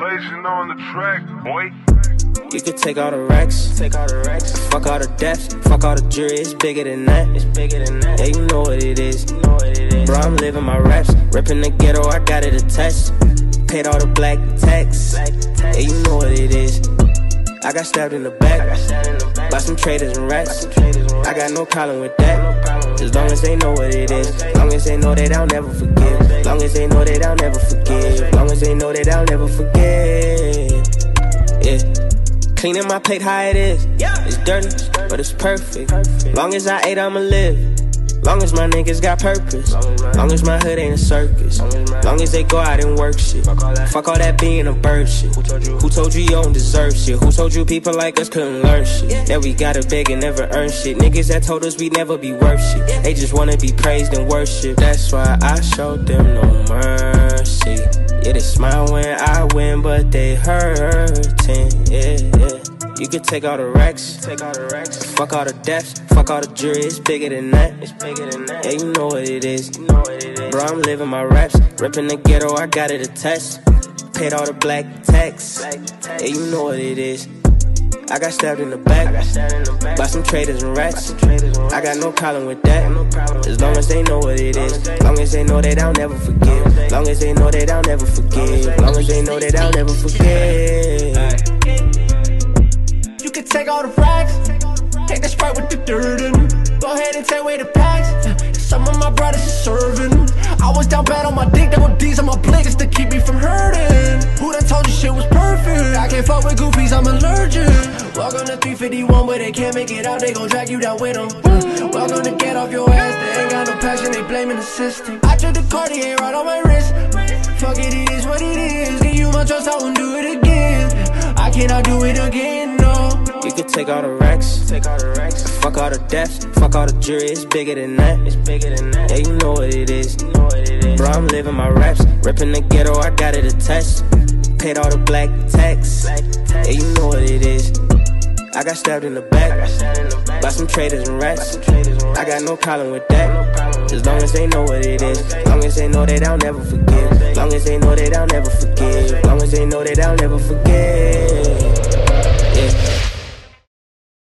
Blazing on the track, boy. You could take all the racks, take all the racks, fuck all the deaths, fuck all the jury. It's bigger than that. It's bigger than that. Yeah, you know what it is. You know what it is. Bro, I'm living my raps, ripping the ghetto. I got it attached. Paid all the black tax. Yeah, you know what it is. I got stabbed in the back by some traders and rats. I got no problem with that. As long as they know what it is. Long as they know that I'll never forgive. Long as they know that I'll never forgive. Long as they know that I'll never forgive. Yeah. Cleaning my plate how it is. It's dirty, but it's perfect. Long as I ate, I'ma live. Long as my niggas got purpose. Long as my hood ain't a circus. Long as they go out and work shit. Fuck all that being a bird shit. Who told you you don't deserve shit? Who told you people like us couldn't learn shit? That we gotta beg and never earn shit. Niggas that told us we never be worth shit. They just wanna be praised and worshiped. That's why I showed them no mercy. Yeah, they smile when I win, but they hurting. Yeah, yeah. You could take all the racks, take all the racks, fuck all the deaths, fuck all the jury. It's bigger than that. It's bigger than that. Yeah, you know what it is. You know what it is. Bro, I'm living my raps, ripping the ghetto. I got it attached. Paid all the black tax. Yeah, you know what it is. I got stabbed in the back by some traders and rats. I got no problem with that. no problem As long as they know what it is. Long as they know that I'll never forgive. Long as they know that I'll never forgive. Long as they know that I'll never forgive. Take all the racks, take the sprite with the dirt in. Go ahead and take away the packs. Some of my brothers are serving. I was down bad on my dick, double D's on my blinkers to keep me from hurting. Who done told you shit was perfect? I can't fuck with goofies, I'm allergic. Welcome to 351, where they can't make it out, they gon' drag you down with them. Welcome to get off your ass, they ain't got no passion, they blaming the system. I took the Cartier right on my wrist. Fuck it, it is what it is. Give you my trust, I won't do it again. I cannot do it again, take all the racks, take all the racks, fuck all the deaths, fuck all the jury. It's bigger than that. It's bigger than that. Yeah, you know what it is. You know what it is. Bro, I'm living my raps, ripping the ghetto. I got it attached. Paid all the black tax. Yeah, you know what it is. I got stabbed in the back by some traders and rats. I got no problem with that. As long as they know what it is. Long as they know that I'll never forgive. Long as they know that I'll never forgive. Long as they know that I'll never forgive.